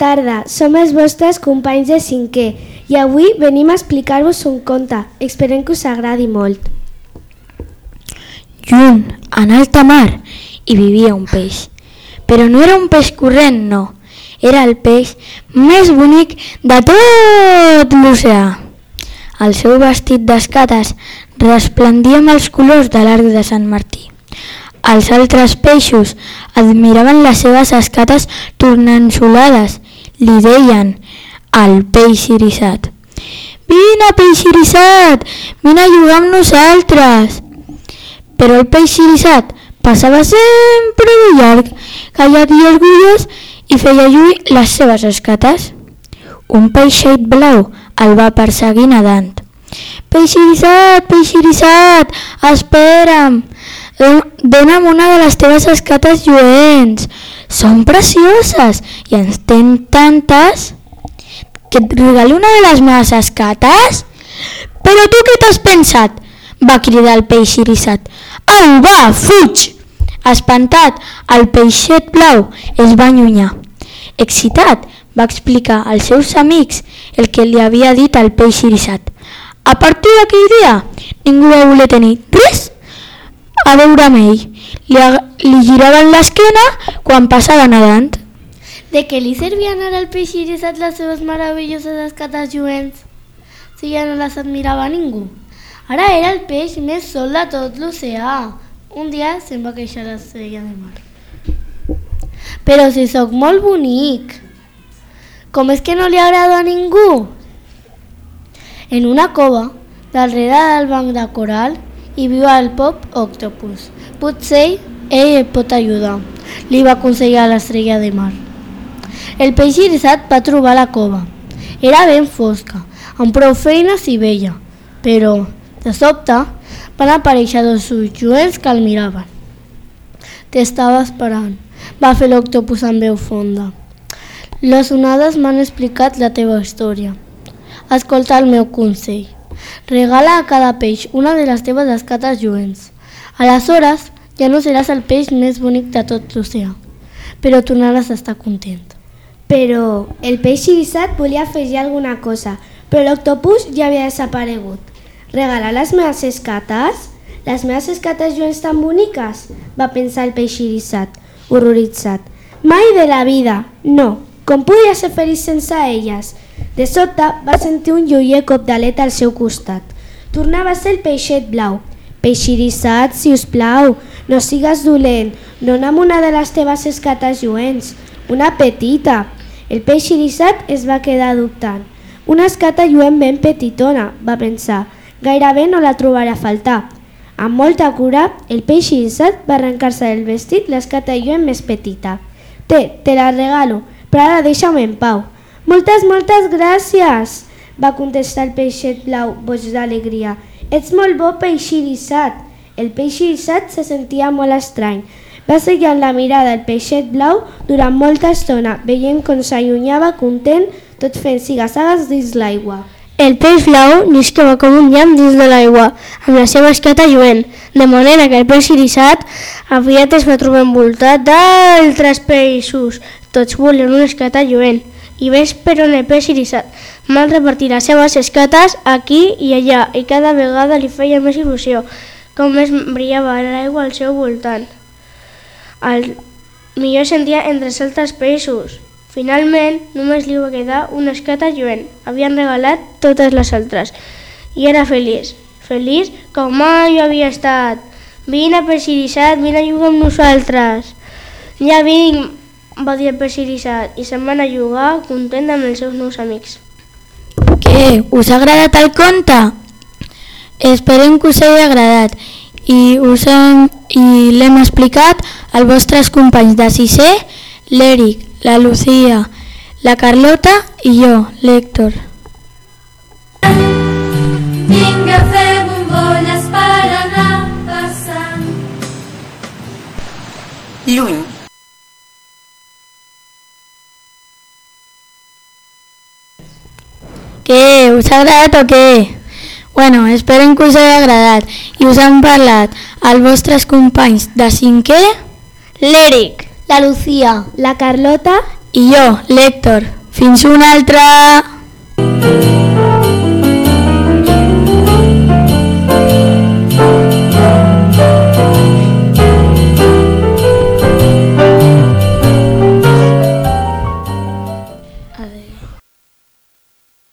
tarda, som els vostres companys de cinquè i avui venim a explicar-vos un conte. Esperem que us agradi molt. Lluny, en alta mar, hi vivia un peix. Però no era un peix corrent, no. Era el peix més bonic de tot l'oceà. El seu vestit d'escates resplendia amb els colors de l'arc de Sant Martí. Els altres peixos admiraven les seves escates tornansolades. Li deien al peix irisat. Vine, peix irisat, vine a jugar amb nosaltres. Però el peix irisat passava sempre de llarg, callat i orgullós, i feia lluir les seves escates. Un peixet blau el va perseguir nedant. Peix irisat, peix irisat, espera'm, dona'm una de les teves escates lluents. Són precioses i ens ten tantes que et regali una de les meves escates? Però tu què t'has pensat? va cridar el peix irisat. Au, va, fuig! Espantat, el peixet blau es va allunyar. Excitat, va explicar als seus amics el que li havia dit al peix irisat. A partir d'aquell dia, ningú va voler tenir res a veure amb ell. Li, li giraven l'esquena quan passava nedant. De què li servien ara al peix irisat les seves meravelloses escates lluents? Si ja no les admirava ningú. Ara era el peix més sol de tot l'oceà. Un dia se'n va queixar l'estrella de mar. Però si sóc molt bonic, com és que no li agrada a ningú? En una cova, darrere del banc de coral, hi viu el pop octopus. Potser ell et pot ajudar, li va aconsellar l'estrella de mar. El peix irisat va trobar la cova. Era ben fosca, amb prou feines i vella, però, de sobte, van aparèixer dos ulls lluents que el miraven. T'estava esperant, va fer l'octopus amb veu fonda. Les onades m'han explicat la teva història. Escolta el meu consell. Regala a cada peix una de les teves escates lluents. Aleshores, ja no seràs el peix més bonic de tot l'oceà, però tornaràs a estar content. Però el peix irisat volia afegir alguna cosa, però l'octopus ja havia desaparegut. Regalar les meves escates? Les meves escates lluents tan boniques? Va pensar el peix irisat, horroritzat. Mai de la vida, no. Com podia ser feliç sense elles? De sobte va sentir un lluïer cop d'aleta al seu costat. Tornava a ser el peixet blau. Peix irisat, si us plau, no sigues dolent, dona'm una de les teves escates lluents, una petita. El peix irisat es va quedar dubtant. Una escata lluent ben petitona, va pensar. Gairebé no la trobarà a faltar. Amb molta cura, el peix irisat va arrencar-se del vestit l'escata lluent més petita. Té, te la regalo, però ara deixa'm en pau. Moltes, moltes gràcies, va contestar el peixet blau, boig d'alegria. Ets molt bo, peix irisat. El peix irisat se sentia molt estrany. Va seguir la mirada el peixet blau durant molta estona, veient com s'allunyava content, tot fent sigassagues dins l'aigua. El peix blau lliscava com un llamp dins de l'aigua, amb la seva escata lluent, de manera que el peix irisat aviat es va trobar envoltat d'altres peixos, tots volien una escata lluent. I ves per on el peix irisat mal repartir les seves escates aquí i allà, i cada vegada li feia més il·lusió, com més brillava l'aigua al seu voltant. El millor sentia entre els altres peixos. Finalment, només li va quedar una escata lluent. Havien regalat totes les altres. I era feliç. Feliç com mai havia estat. Vine, peix irisat, vine a jugar amb nosaltres. Ja vinc, va dir el peix i se'n van a jugar content amb els seus nous amics. Què? Us ha agradat el conte? Esperem que us hagi agradat i, us hem, i l'hem explicat als vostres companys de sisè, l'Eric, la Lucía, la Carlota i jo, l'Héctor. Què? Us ha agradat o què? Bueno, esperem que us hagi agradat i us han parlat els vostres companys de cinquè, l'Eric, La Lucía, la Carlota i jo, l'Héctor. Fins una altra!